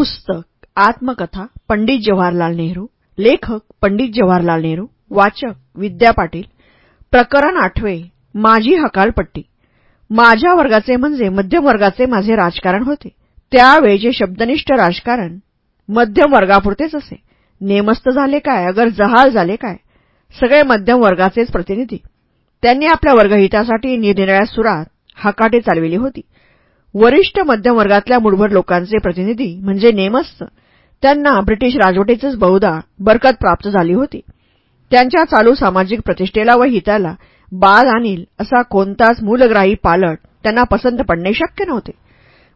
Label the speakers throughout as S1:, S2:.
S1: पुस्तक आत्मकथा पंडित जवाहरलाल नेहरू लेखक पंडित जवाहरलाल नेहरू वाचक विद्या पाटील प्रकरण आठवे माझी हकालपट्टी. माझ्या वर्गाचे म्हणजे मध्यम वर्गाचे माझे राजकारण होते. त्यावेळचे शब्दनिष्ठ राजकारण मध्यम वर्गापुरतेच असे. नेमस्त झाले काय? अगर जहाल झाले काय? सगळे मध्यम वर्गाचेच प्रतिनिधी. त्यांनी आपल्या वर्गहितासाठी निरनिराळ्या सुरात हकाटे चालविली होती. वरिष्ठ मध्यमवर्गातल्या मुठभर लोकांचे प्रतिनिधी म्हणजे नेमस्त त्यांना ब्रिटिश राजवटीचंच बहुधा बरकत प्राप्त झाली होती. त्यांच्या चालू सामाजिक प्रतिष्ठेला व हिताला बाद आणील असा कोणताच मूलग्राही पालट त्यांना पसंत पडणे शक्य नव्हते.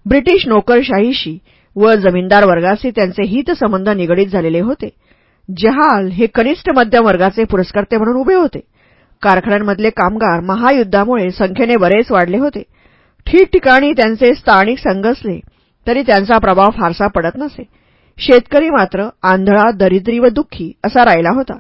S1: ब्रिटिश नोकरशाहीशी व जमीनदार वर्गाशी त्यांचे हितसंबंध निगडीत झालेले होते. जहाल हे कनिष्ठ मध्यम वर्गाचे पुरस्कर्ते म्हणून उभे होते. कारखान्यांमधले कामगार महायुद्धामुळे संख्येने बरेच वाढले होते. ठिकठिकाणी त्यांचे स्थानिक संघ असले तरी त्यांचा प्रभाव फारसा पडत नसे. शेतकरी मात्र आंधळा दरिद्री व दुःखी असा राहिला होता.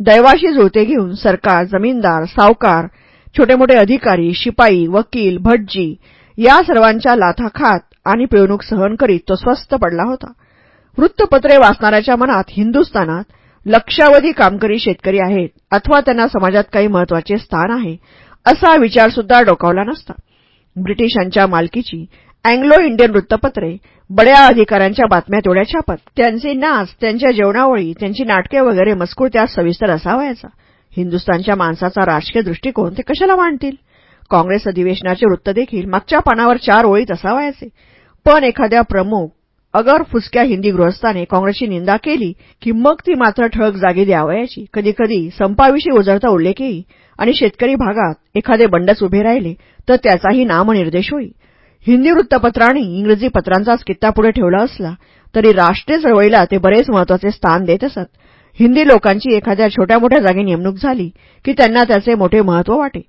S1: दैवाशी जुळते घेऊन सरकार जमीनदार सावकार छोटे मोठे अधिकारी शिपाई वकील भटजी या सर्वांच्या लाथा खात आणि पिळवणूक सहन करीत तो स्वस्थ पडला होता. वृत्तपत्रे वाचणाऱ्याच्या मनात हिंदुस्थानात लक्षावधी कामकरी शेतकरी आहेत अथवा त्यांना समाजात काही महत्त्वाचे स्थान आहे असा विचारसुद्धा डोकावला नसता. ब्रिटिशांच्या मालकीची अँग्लो इंडियन वृत्तपत्रे बड्या अधिकाऱ्यांच्या बातम्या तेवढ्या छापत. त्यांचे नाच त्यांच्या जेवणावळी त्यांची नाटके वगैरे मजकूर त्यात सविस्तर असावायचा. हिंदुस्थानच्या माणसाचा राजकीय दृष्टिकोन ते कशाला मांडतील? काँग्रेस अधिवेशनाचे वृत्त देखील मागच्या पानावर चार ओळीत असावायचे. पण एखाद्या प्रमुख अगर फुसक्या हिंदी गृहस्थाने काँग्रेसची निंदा केली की मग ती मात्र ठळक जागी द्यावयाची. कधीकधी संपाविषयी उजळता उल्लेखही आणि शेतकरी भागात एखादे बंडच उभे राहिले तर त्याचाही नामनिर्देश होई. हिंदी वृत्तपत्रांनी इंग्रजी पत्रांचाच कित्ता पुढे ठेवला असला तरी राष्ट्रीय चळवळीला ते बरेच महत्त्वाचे स्थान देत असत. हिंदी लोकांची एखाद्या छोट्या मोठ्या जागी नेमणूक झाली की त्यांना त्याचे मोठे महत्त्व वाटे.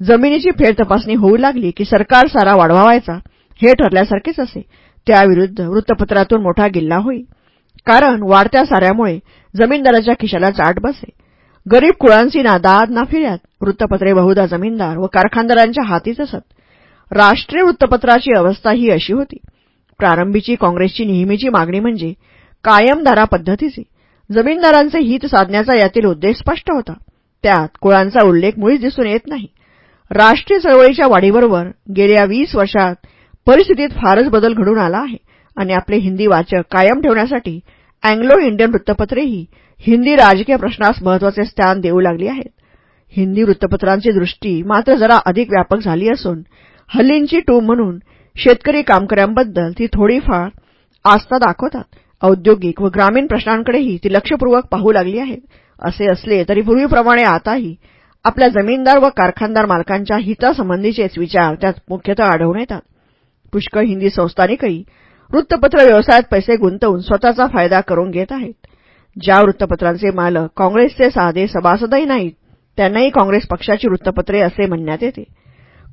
S1: जमिनीची फेर तपासणी होऊ लागली की सरकार सारा वाढवावायचा हे ठरल्यासारखेच असे. त्याविरुद्ध वृत्तपत्रातून मोठा गिल्ला होई. कारण वाढत्या साऱ्यामुळे जमीनदाराच्या खिशाला चाट बसे. गरीब कुळांची ना दाद ना फिर्यात वृत्तपत्रे बहुधा जमीनदार व कारखानदारांच्या हातीच असत. राष्ट्रीय वृत्तपत्राची अवस्था ही अशी होती. प्रारंभीची काँग्रेसची नेहमीची मागणी म्हणजे कायमदारा पद्धतीची. जमीनदारांचे हित साधण्याचा यातील उद्देश स्पष्ट होता. त्यात कुळांचा उल्लेख मुळीच दिसून येत नाही. राष्ट्रीय चळवळीच्या वाढीबरोबर गेल्या वीस वर्षात परिस्थितीत फारच बदल घडून आला आहे आणि आपले हिंदी वाचक कायम ठेवण्यासाठी अँग्लो इंडियन वृत्तपत्रेही हिंदी राजकीय प्रश्नास महत्त्वाचे स्थान देऊ लागली आहेत. हिंदी वृत्तपत्रांची दृष्टी मात्र जरा अधिक व्यापक झाली असून हल्लींची टूम म्हणून शेतकरी कामकऱ्यांबद्दल ती थोडीफार आस्था दाखवतात. औद्योगिक व ग्रामीण प्रश्नांकडेही ती लक्षपूर्वक पाहू लागली आहेत. असे असले तरी पूर्वीप्रमाणे आताही आपल्या जमीनदार व कारखानदार मालकांच्या हितासंबंधीचेच विचार त्यात मुख्यतः आढळून येतात. पुष्कळ हिंदी संस्थानिकही वृत्तपत्र व्यवसायात पैसे गुंतवून स्वतःचा फायदा करून घेत आहेत. ज्या वृत्तपत्रांचे मालक काँग्रेसचे साधे सभासदही नाहीत त्यांनाही काँग्रेस पक्षाची वृत्तपत्रे असे म्हणण्यात येते.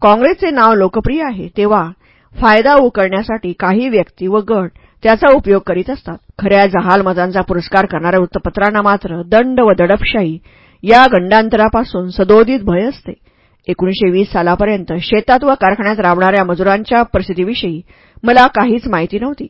S1: काँग्रेसचे नाव लोकप्रिय आहे तेव्हा फायदा उकळण्यासाठी काही व्यक्ती व गट त्याचा उपयोग करीत असतात. खऱ्या जहालमजांचा पुरस्कार करणाऱ्या वृत्तपत्रांना मात्र दंड व दडपशाही या गंडांतरापासून सदोदित भय असते. एकोणीशे वीस सालापर्यंत शेतात व कारखान्यात राबणाऱ्या मजुरांच्या परिस्थितीविषयी मला काहीच माहिती नव्हती.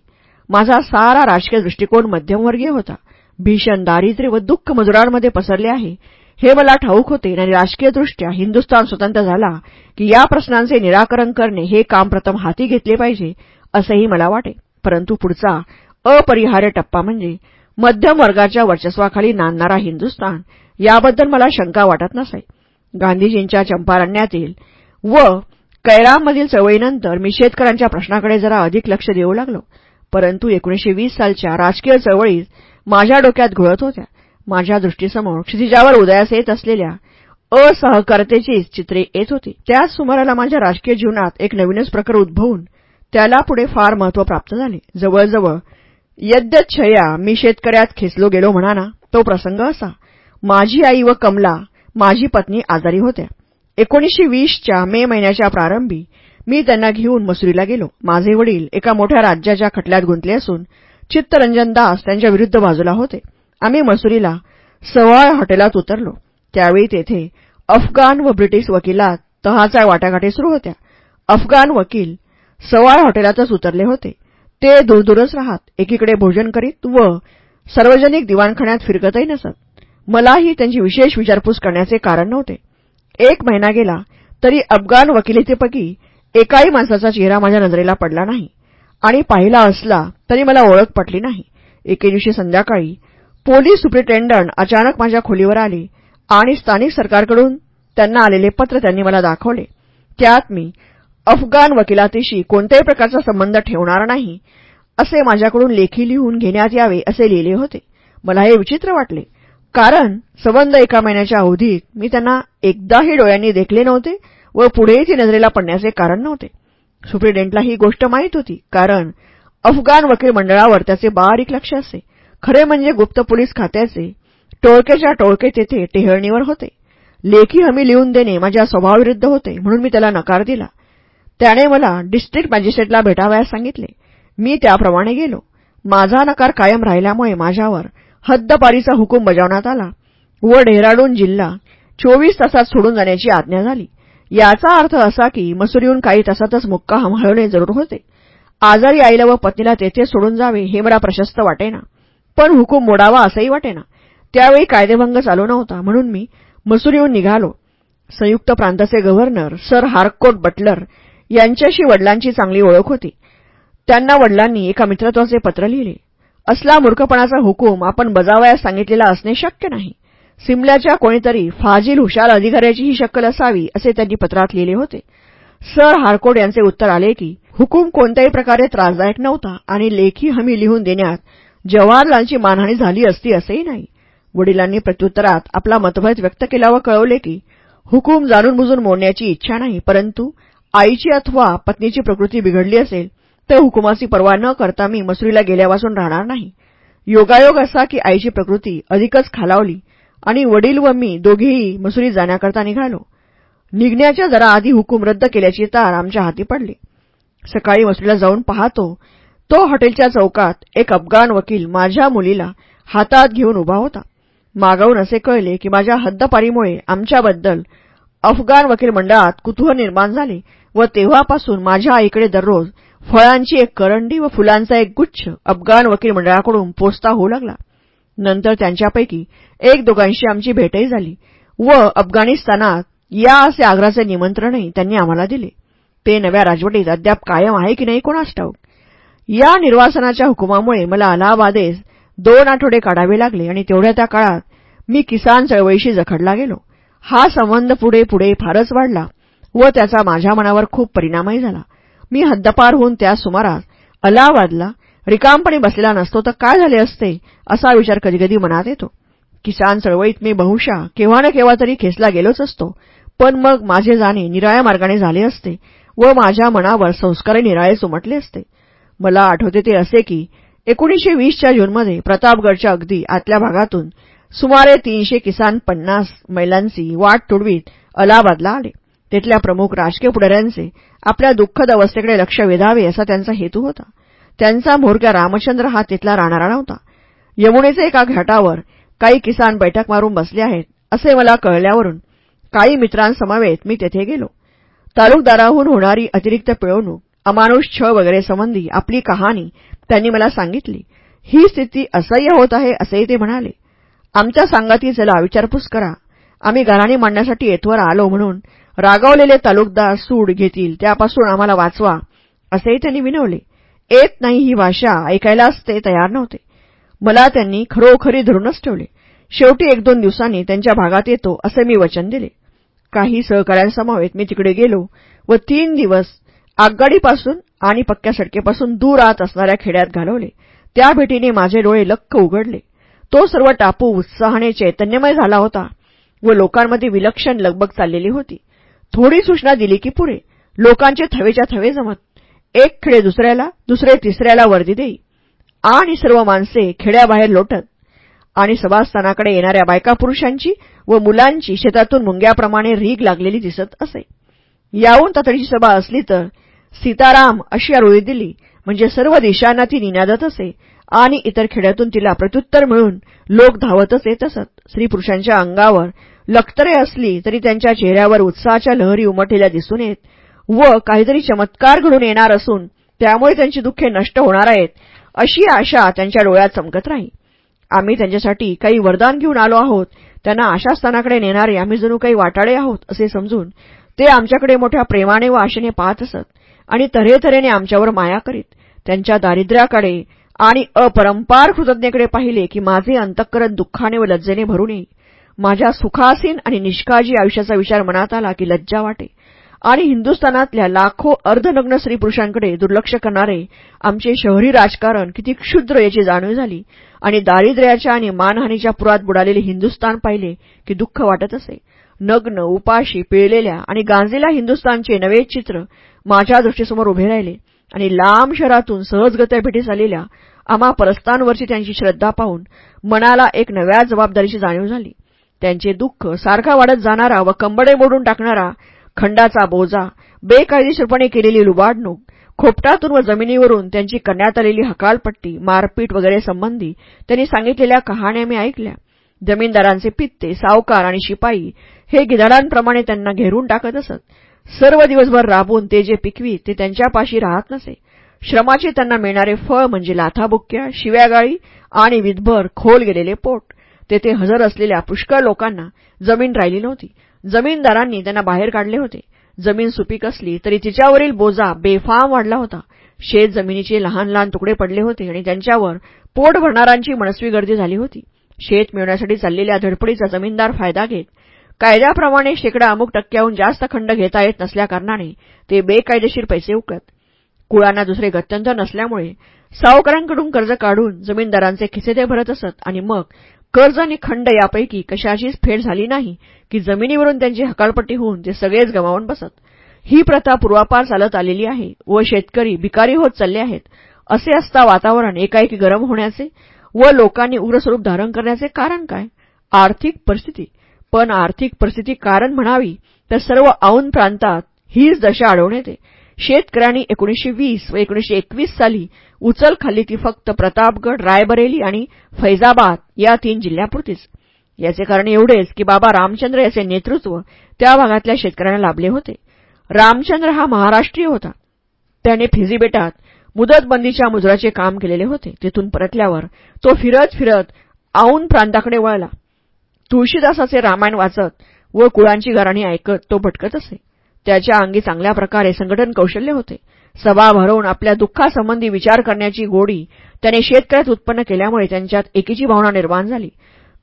S1: माझा सारा राजकीय दृष्टिकोन मध्यमवर्गीय होता. भीषण दारिद्र्य व दुःख मजुरांमध्ये पसरले आहे. हे मला ठाऊक होते आणि राजकीयदृष्ट्या हिंदुस्थान स्वतंत्र झाला की या प्रश्नांचे निराकरण करणे हे काम प्रथम हाती घेतले पाहिजे असेही मला वाटे. परंतु पुढचा अपरिहार्य टप्पा म्हणजे मध्यम वर्गाच्या वर्चस्वाखाली नांदणारा हिंदुस्थान याबद्दल मला शंका वाटत नसाई गांधीजींच्या चंपारण्यातील व कैरामधील चळवळीनंतर मी शेतकऱ्यांच्या प्रश्नाकडे जरा अधिक लक्ष देऊ लागलो. परंतु एकोणीशे वीस सालच्या राजकीय चळवळीत माझ्या डोक्यात घोळत होत्या. माझ्या दृष्टीसमोर क्षितिजावर उदयास येत असलेल्या असहकार्यतेची चित्रे येत होती. त्याच सुमाराला माझ्या राजकीय जीवनात एक नवीनच प्रकार उद्भवून त्याला पुढे फार महत्त्व प्राप्त झाले. जवळजवळ यद्यच्छया मी शेतकऱ्यात खेचलो गेलो म्हणा तो प्रसंग असा. माझी आई व कमला माझी पत्नी आजारी होत्या. एकोणीसशे वीसच्या मे महिन्याच्या प्रारंभी मी त्यांना घेऊन मसुरीला गेलो. माझे वडील एका मोठ्या राज्याच्या खटल्यात गुंतले असून चित्तरंजन दास त्यांच्या विरुद्ध बाजूला होते. आम्ही मसुरीला सवाळ हॉटेलात उतरलो. त्यावेळी तेथे अफगाण व ब्रिटिश वकिलात तहाचा वाटाघाटी सुरू होत्या. अफगाण वकील सवाळ हॉटेलातच उतरले होते. ते दूरदूरच राहत एकीकडे भोजन करीत व सार्वजनिक दिवाणखान्यात फिरकतही नसत. मलाही त्यांची विशेष विचारपूस करण्याचे कारण नव्हते. एक महिना गेला तरी अफगाण वकिलीतेपैकी एकाही माणसाचा चेहरा माझ्या नजरेला पडला नाही. आणि पाहिला असला तरी मला ओळख पटली नाही. एके दिवशी संध्याकाळी पोलीस सुप्रिटेंडंट अचानक माझ्या खोलीवर आले आणि स्थानिक सरकारकडून त्यांना आलेले पत्र त्यांनी मला दाखवले. त्यात मी अफगाण वकिलातीशी कोणत्याही प्रकारचा संबंध ठेवणार नाही असे माझ्याकडून लेखी लिहून घेण्यात यावे असे लिहिले होते. मला हे विचित्र वाटले. कारण संबंध एका महिन्याच्या अवधीत मी त्यांना एकदाही डोळ्यांनी देखले नव्हते व पुढेही ती नजरेला पडण्याचे कारण नव्हते. सुप्रिटेंडंटला ही गोष्ट माहीत होती कारण अफगाण वकील मंडळावर त्याचे बारीक लक्ष असे. खरे म्हणजे गुप्त पोलीस खात्याचे टोळकेच्या टोळके तेथे टेहळणीवर होते. लेखी हमी लिहून देणे माझ्या स्वभावाविरुद्ध होते म्हणून मी त्याला नकार दिला. त्याने मला डिस्ट्रिक्ट मॅजिस्ट्रेटला भेटावयास सांगितले. मी त्याप्रमाणे गेलो. माझा नकार कायम राहिल्यामुळे माझ्यावर हद्दपारीचा हुकूम बजावण्यात आला व डेहराडून जिल्हा चोवीस तासात सोडून जाण्याची आज्ञा झाली. याचा अर्थ असा की मसुरीहून काही तासातच मुक्काम हळवणे जरूर होते. आजारी आईला व पत्नीला तेथे सोडून जावे हे मला प्रशस्त वाटेना पण हुकूम मोडावा असंही वाटेना. त्यावेळी कायदेभंग चालू नव्हता म्हणून मी मसुरीहून निघालो. संयुक्त प्रांताचे गव्हर्नर सर हार्कोट बटलर यांच्याशी वडिलांची चांगली ओळख होती. त्यांना वडिलांनी एका मित्रत्वाचे पत्र लिहिले. असला मूर्खपणाचा हुकूम आपण बजावयास सांगितलेला असणे शक्य नाही. सिमल्याच्या कोणीतरी फाजील हुशार अधिकाऱ्याची ही शक्कल असावी असे त्यांनी पत्रात लिहिले होते. सर हारकोड यांचे उत्तर आले की हुकूम कोणत्याही प्रकारे त्रासदायक नव्हता आणि लेखी हमी लिहून देण्यात जवाहरलालची मानहानी झाली असती असेही नाही. वडिलांनी प्रत्युत्तरात आपला मतभेद व्यक्त केला व कळवले की हुकूम जाणून बुजून मोडण्याची इच्छा नाही परंतु आईची अथवा पत्नीची प्रकृती बिघडली असेल त्या हुकुमाची पर्वा न करता मी मसुरीला गेल्यापासून राहणार नाही. योगायोग असा की आईची प्रकृती अधिकच खालावली आणि वडील व मी दोघेही मसुरी जाण्याकरता निघालो. निघण्याच्या जरा आधी हुकूम रद्द केल्याची तार आमच्या हाती पडली. सकाळी मसुरीला जाऊन पाहतो तो हॉटेलच्या चौकात एक अफगाण वकील माझ्या मुलीला हातात घेऊन उभा होता. मागवून असे कळले की माझ्या हद्दपारीमुळे आमच्याबद्दल अफगाण वकील मंडळात कुतूहल निर्माण झाले व तेव्हापासून माझ्या आईकडे दररोज फळांची एक करंडी व फुलांचा एक गुच्छ अफगाण वकील मंडळाकडून पोचता होऊ लागला. नंतर त्यांच्यापैकी एक दोघांशी आमची भेटही झाली व अफगाणिस्तानात या असे आग्राचे निमंत्रणही त्यांनी आम्हाला दिले. ते नव्या राजवटीत अद्याप कायम आहे की नाही कोणास ठाऊक? या निर्वासनाच्या हुकुमामुळे मला अलाहाबादेस दोन आठवडे काढावे लागले आणि तेवढ्या त्या काळात मी किसान चळवळीशी जखडला गेलो. हा संबंध पुढे पुढे फारच वाढला व त्याचा माझ्या मनावर खूप परिणामही झाला. मी हद्दपार होऊन त्या सुमारास अलाहाबादला रिकामपणे बसलेला नसतो तर काय झाले असते असा विचार कधीकधी मनात येतो. किसान चळवळीत मी बहुशा केव्हा ना केव्हा तरी खेचला गेलोच असतो. पण मग माझे जाणे निराळ्या मार्गाने झाले असते व माझ्या मनावर संस्कारे निराळे सुमटले असते. मला आठवते ते असे की एकोणीसशे वीसच्या जूनमध्ये प्रतापगडच्या अगदी आतल्या भागातून सुमारे तीनशे किसान पन्नास मैलांची वाट तुडवीत अलाहाबादला आले. तिथल्या प्रमुख राजकीय पुढाऱ्यांचे आपल्या दुःखद अवस्थेकडे लक्ष वेधावे असा त्यांचा हेतू होता. त्यांचा म्होरक्या रामचंद्र हा तिथला राहणारा नव्हता. यमुनेचे एका घाटावर काही किसान बैठक मारून बसले आहेत असे मला कळल्यावरून काही मित्रांसमवेत मी तेथे गेलो. तालुकदाराहून होणारी अतिरिक्त पिळवणूक अमानुष छळ वगैरे संबंधी आपली कहाणी त्यांनी मला सांगितली. ही स्थिती असह्य होत आहे असेही ते म्हणाले. आमच्या सांगाती चला विचारपूस करा. आम्ही घराणी मांडण्यासाठी येथवर आलो म्हणून रागावलेले तालुकदार सूड घेतील त्यापासून आम्हाला वाचवा असेही त्यांनी विनवले. येत नाही ही भाषा ऐकायलाच ते तयार नव्हते. मला त्यांनी खरोखरी धरूनच ठेवले. शेवटी एक दोन दिवसांनी त्यांच्या भागात येतो असे मी वचन दिले. काही सहकाऱ्यांसमवेत मी तिकडे गेलो व तीन दिवस आगगाडीपासून आणि पक्क्या सडकेपासून दूर आत असणाऱ्या खेड्यात घालवले. त्या भेटीने माझे डोळे लक्क उघडले. तो सर्व टापू उत्साहाने चैतन्यमय झाला होता व लोकांमध्ये विलक्षण लगबग चाललेली होती. थोडी सूचना दिली की पुरे लोकांचे थवेच्या थवे जमत. एक खिळे दुसऱ्याला दुसरे तिसऱ्याला वर्दी देई. आणि सर्व माणसे खेड्याबाहेर लोटत. आणि सभास्थानाकडे येणाऱ्या बायका पुरुषांची व मुलांची शेतातून मुंग्याप्रमाणे रीग लागलेली दिसत असे. याहून तातडीची सभा असली तर सीताराम अशी आरोळी दिली म्हणजे सर्व दिशांना ती निनादत असे आणि इतर खेड्यातून तिला प्रत्युत्तर मिळून लोक धावतच येत असत. स्त्रीपुरुषांच्या अंगावर लक्तरे असली तरी त्यांच्या चेहऱ्यावर उत्साहाच्या लहरी उमटलेल्या दिसून येत व काहीतरी चमत्कार घडून येणार असून त्यामुळे त्यांची दुःखे नष्ट होणार आहेत अशी आशा त्यांच्या डोळ्यात चमकत राही. आम्ही त्यांच्यासाठी काही वरदान घेऊन आलो आहोत त्यांना आशास्थानाकडे नेणारे आम्ही जणू काही वाटाळे आहोत असे समजून ते आमच्याकडे मोठ्या प्रेमाने व आशेने पाहत असत आणि तऱ्हेतऱ्हेने आमच्यावर माया करीत. त्यांच्या दारिद्र्याकडे आणि अपरंपार कृतज्ञतेकडे पाहिले की माझे अंतःकरण दुःखाने व लज्जेने भरून येईल माझ्या सुखासीन आणि निष्काळजी आयुष्याचा विचार मनात आला की लज्जा वाटे. आणि हिंदुस्थानातल्या लाखो अर्धनग्न स्त्री पुरुषांकडे दुर्लक्ष करणारे आमचे शहरी राजकारण किती क्षुद्र याची जाणीव झाली आणि दारिद्र्याच्या आणि मानहानीच्या पुरात बुडालेले हिंदुस्थान पाहिले की दुःख वाटत असे. नग्न उपाशी पिळलेल्या आणि गांजलेल्या हिंदुस्थानचे नवे चित्र माझ्या दृष्टीसमोर उभे राहिले आणि लांब शहरातून सहजगत्या भेटीस आलेल्या आम्हा परस्तांवरची त्यांची श्रद्धा पाहून मनाला एक नव्या जबाबदारीची जाणीव झाली. त्यांचे दुःख सारखा वाढत जाणारा व कंबडे मोडून टाकणारा खंडाचा बोजा बेकायदेशीरपणे केलेली लुबाडणूक खोपटातून व जमिनीवरून त्यांची करण्यात आलेली हकालपट्टी मारपीट वगैरे संबंधी त्यांनी सांगितलेल्या कहाण्या मी ऐकल्या. जमीनदारांचे पित्ते सावकार आणि शिपाई हे गिधाडांप्रमाणे त्यांना घेरून टाकत असत. सर्व दिवसभर राबून ते जे पिकवी ते त्यांच्यापाशी राहत नसे. श्रमाचे त्यांना मिळणारे फळ म्हणजे लाथाबुक्क्या शिव्यागाळी आणि विधभर खोल गेलेले पोट. तेथे हजर असलेल्या पुष्कळ लोकांना जमीन राहिली नव्हती. जमीनदारांनी त्यांना बाहेर काढले होते. जमीन सुपीक असली तरी तिच्यावरील बोजा बेफाम वाढला होता. शेत जमिनीचे लहान लहान तुकडे पडले होते आणि त्यांच्यावर पोट भरणारांची मनस्वी गर्दी झाली होती. शेत मिळवण्यासाठी चाललेल्या धडपडीचा जमीनदार फायदा घेत कायद्याप्रमाणे शेकडा अमुक टक्क्याहून जास्त खंड घेता येत नसल्याकारणाने ते बेकायदेशीर पैसे उकळत. कुळांना दुसरे गत्यंतर नसल्यामुळे सावकारांकडून कर्ज काढून जमीनदारांचे खिसे ते भरत असत आणि मग कर्ज आणि खंड यापैकी कशाचीच फेड झाली नाही की जमिनीवरून त्यांची हकालपट्टी होऊन ते सगळेच गमावून बसत. ही प्रथा पूर्वापार चालत आलेली आहे व शेतकरी भिकारी होत चालले आहेत असे असता वातावरण एकाएकी गरम होण्याचे व लोकांनी उग्र स्वरूप धारण करण्याचे कारण काय? आर्थिक परिस्थिती. पण आर्थिक परिस्थिती कारण म्हणावी तर सर्व औन प्रांतात हीच दशा आढळून येते. शेतकऱ्यांनी एकोणीसशे वीस व एकोणीशे एकवीस साली उचल खाल्ली ती फक्त प्रतापगड रायबरेली आणि फैजाबाद या तीन जिल्ह्यापुरतीच. याचे कारण एवढेच की बाबा रामचंद्र याचे नेतृत्व त्या भागातल्या शेतकऱ्यांना लाभले होते. रामचंद्र हा महाराष्ट्रीय होता. त्याने फिजी बेटात मुदतबंदीच्या मुजराचे काम केलेले होते. तिथून परतल्यावर तो फिरत फिरत औन प्रांताकडे वळला. तुळशीदासाचे रामायण वाचत व कुळांची गाराणी ऐकत तो भटकत असे. त्याच्या अंगी चांगल्या प्रकारे संघटन कौशल्य होते. सभा भरवून आपल्या दुःखासंबंधी विचार करण्याची गोडी त्याने शेतकऱ्यात उत्पन्न केल्यामुळे त्यांच्यात एकीची भावना निर्माण झाली.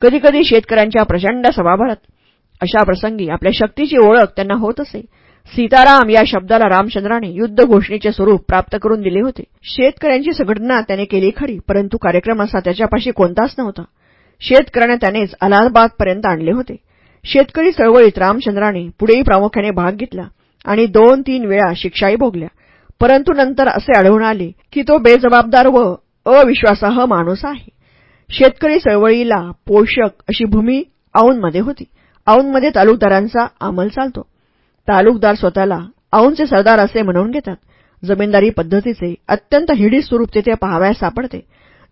S1: कधीकधी शेतकऱ्यांच्या प्रचंड सभा भरत अशा प्रसंगी आपल्या शक्तीची ओळख त्यांना होत असे. सीताराम या शब्दाला रामचंद्राने युद्ध घोषणेचे स्वरूप प्राप्त करून दिले होते. शेतकऱ्यांची संघटना त्याने केली खरी परंतु कार्यक्रम असा त्याच्यापाशी कोणताच नव्हता. शेतकऱ्याने त्यानेच अलाहाबादपर्यंत आणले होते. शेतकरी चळवळीत रामचंद्राने पुढेही प्रामुख्याने भाग घेतला आणि दोन तीन वेळा शिक्षाही भोगल्या. परंतु नंतर असे आढळून आले की तो बेजबाबदार व अविश्वासाह माणूस आहे. शेतकरी चळवळीला पोषक अशी भूमी औंधमध्ये होती. औंधमध्ये तालुकदारांचा अंमल चालतो. तालुकदार स्वतःला औंधचे सरदार असे म्हणून घेतात. जमीनदारी पद्धतीचे अत्यंत हिडी स्वरूप तेथे पाहावयास सापडते.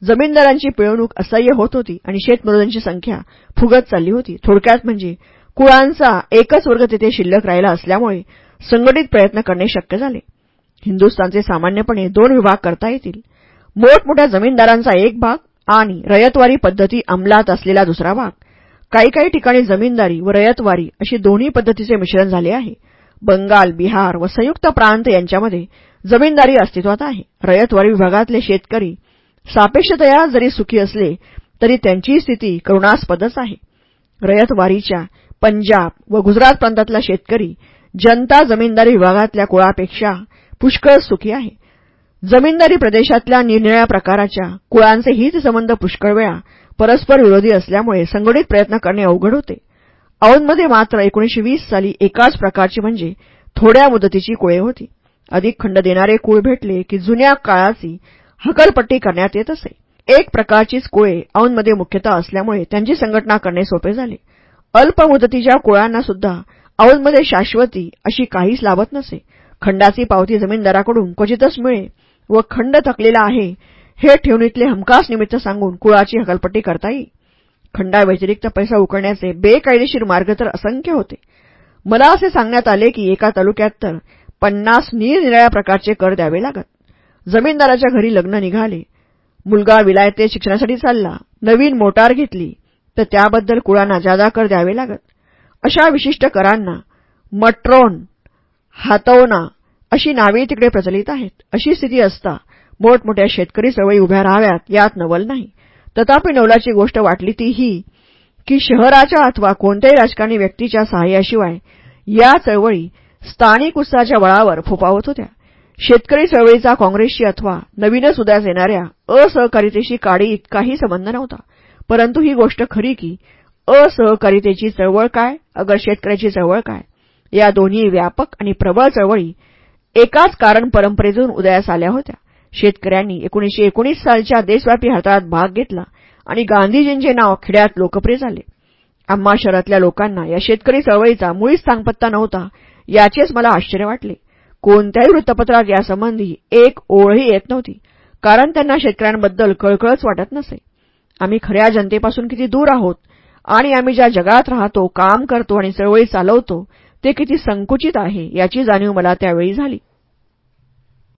S1: जमीनदारांची पिळवणूक असह्य होत होती आणि शेतमजुरांची संख्या फुगत चालली होती. थोडक्यात म्हणजे कुळांचा एकच वर्ग तेथे शिल्लक राहिला असल्यामुळे संघटित प्रयत्न करणे शक्य झाले. हिंदुस्थानचे सामान्यपणे दोन विभाग करता येतील. मोठमोठ्या जमीनदारांचा एक भाग आणि रयतवारी पद्धती अंमलात असलेला दुसरा भाग. काही काही ठिकाणी जमीनदारी व रयतवारी अशी दोन्ही पद्धतीचे मिश्रण झाले आहे. बंगाल बिहार व संयुक्त प्रांत यांच्यामध्ये जमीनदारी अस्तित्वात आहे. रयतवारी विभागातले शेतकरी सापेक्षतया जरी सुखी असले तरी त्यांची स्थिती करुणास्पदच आहे. रयतवारीच्या पंजाब व गुजरात प्रांतातला शेतकरी जनता जमीनदारी विभागातल्या कुळापेक्षा पुष्कळ सुखी आहे. जमीनदारी प्रदेशातल्या निरनिळ्या प्रकाराच्या कुळांचे हितसंबंध पुष्कळ वेळा परस्पर विरोधी असल्यामुळे संघटित प्रयत्न करणे अवघड होते. औंधमध्ये मात्र एकोणीशे वीस साली एकाच प्रकारची म्हणजे थोड्या मुदतीची कुळे होती. अधिक खंड देणारे कुळ भेटले की जुन्या काळाची हकलपट्टी करण्यात येत असे. एक प्रकारचीच कुळे औनमध्ये मुख्यतः असल्यामुळे त्यांची संघटना करणे सोपे झाले. अल्प मुदतीच्या कुळांना सुद्धा औनमध्ये शाश्वती अशी काहीच लाभत नसे. खंडाची पावती जमीनदाराकडून क्वचितच मिळे व खंड थकलेला आहे हे ठेवणीतले हमखास निमित्त सांगून कुळाची हकलपट्टी करता येईल खंडाव्यतिरिक्त पैसा उकळण्याचे बेकायदेशीर मार्ग तर असंख्य होते. मला असे सांगण्यात आले की एका तालुक्यात तर पन्नास निरनिराळ्या प्रकारचे कर द्यावे लागत. जमीनदाराच्या घरी लग्न निघाले. मुलगा विलायते शिक्षणासाठी चालला. नवीन मोटार घेतली. तर त्याबद्दल कुळांना जादा कर द्यावे लागत. अशा विशिष्ट करांना मट्रोन हातवना अशी नावे तिकडे प्रचलित आहेत. अशी स्थिती असता मोठमोठ्या शेतकरी चळवळी उभ्या राहाव्यात यात नवल नाही. तथापि नवलाची गोष्ट वाटली ती ही की शहराच्या अथवा कोणत्याही राजकारणी व्यक्तीच्या सहाय्याशिवाय या चळवळी स्थानिक उत्साहाच्या बळावर फोफावत होत्या. शेतकरी चळवळीचा काँग्रेसशी अथवा नवीनच उदयास येणाऱ्या असहकारितेशी काडी इतकाही संबंध नव्हता. परंतु ही गोष्ट खरी की असहकारितेची चळवळ काय अगर शेतकऱ्याची चळवळ काय या दोन्ही व्यापक आणि प्रबळ चळवळी एकाच कारण परंपरेतून उदयास आल्या होत्या. शेतकऱ्यांनी 1919 सालच्या देशव्यापी हरताळात भाग घेतला आणि गांधीजींचे नाव खेड्यात लोकप्रिय झाले. आम्हा शहरातल्या लोकांना या शेतकरी चळवळीचा मुळीच सांगपत्ता नव्हता याचेच मला आश्चर्य वाटले. कोणत्याही वृत्तपत्रात यासंबंधी एक ओळही येत नव्हती. कारण त्यांना शेतकऱ्यांबद्दल कळकळच वाटत नसे. आम्ही खऱ्या जनतेपासून किती दूर आहोत आणि आम्ही ज्या जगात राहतो काम करतो आणि चळवळी चालवतो ते किती संकुचित आहे याची जाणीव मला त्यावेळी झाली.